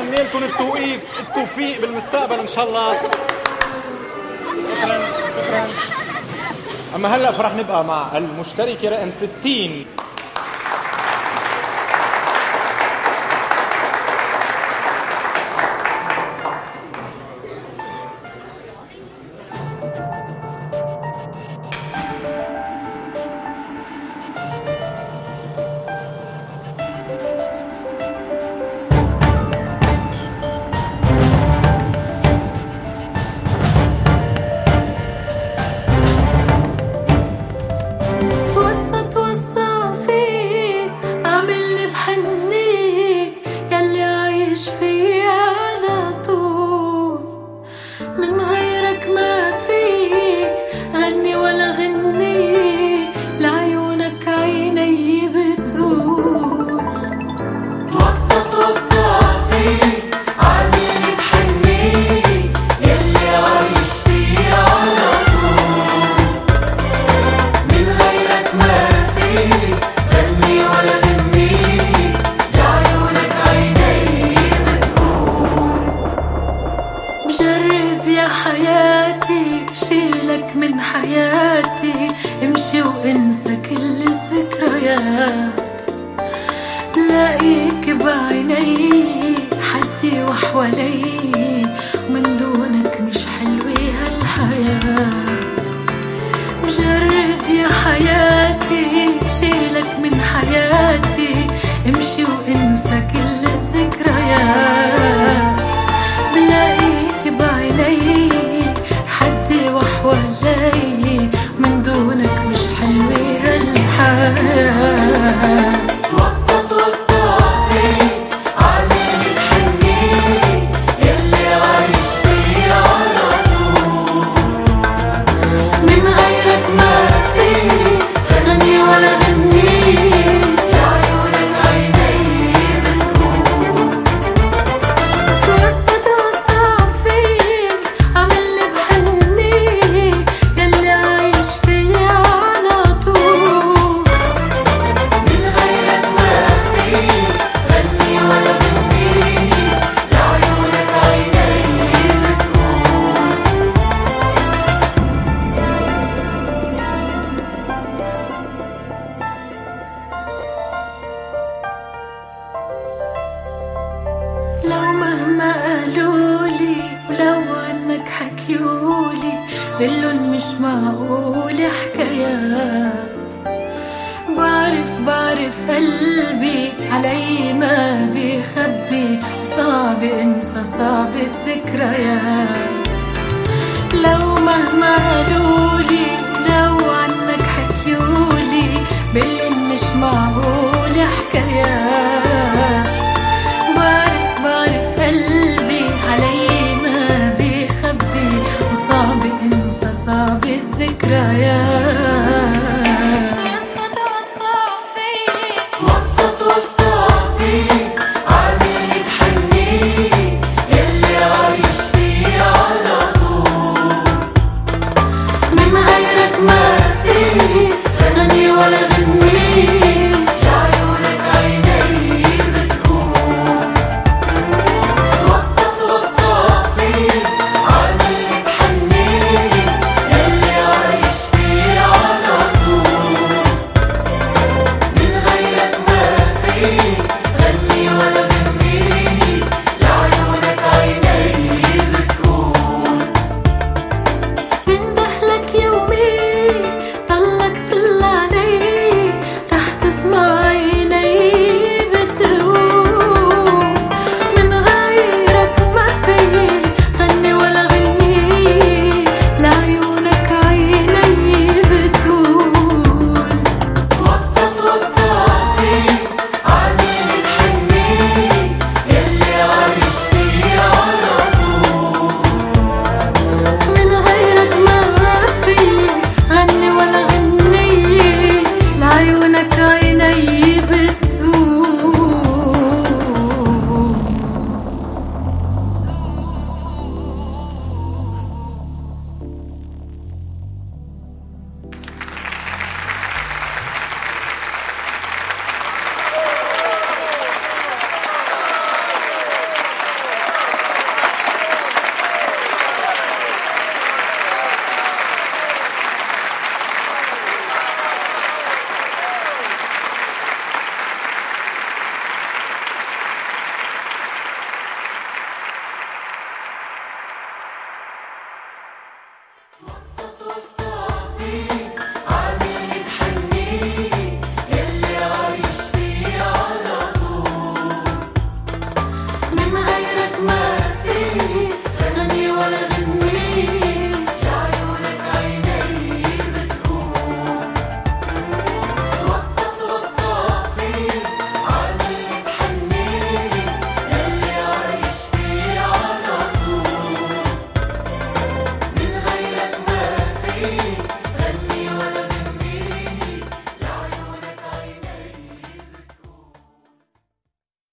بتمنى لكم التوقيف التوفيق بالمستقبل إن شاء الله. شكرا شكرا. أما هلأ فرح نبقى مع المشتركة رقم 60 حياتي امشي وانسى كل الذكريات. لاقيك بعيني حدي وحوالي. من دونك مش حلوة هالحياة. جرب يا حياتي شيلك من حياتي. امشي وانسى كل وحوالي من دونك مش حلوة الحياة قالولي ولو عنك حكيولي بلن مش معقول حكايات بعرف بعرف قلبي علي ما بيخبي صعب انسى صعب الذكريات. لو مهما قالولي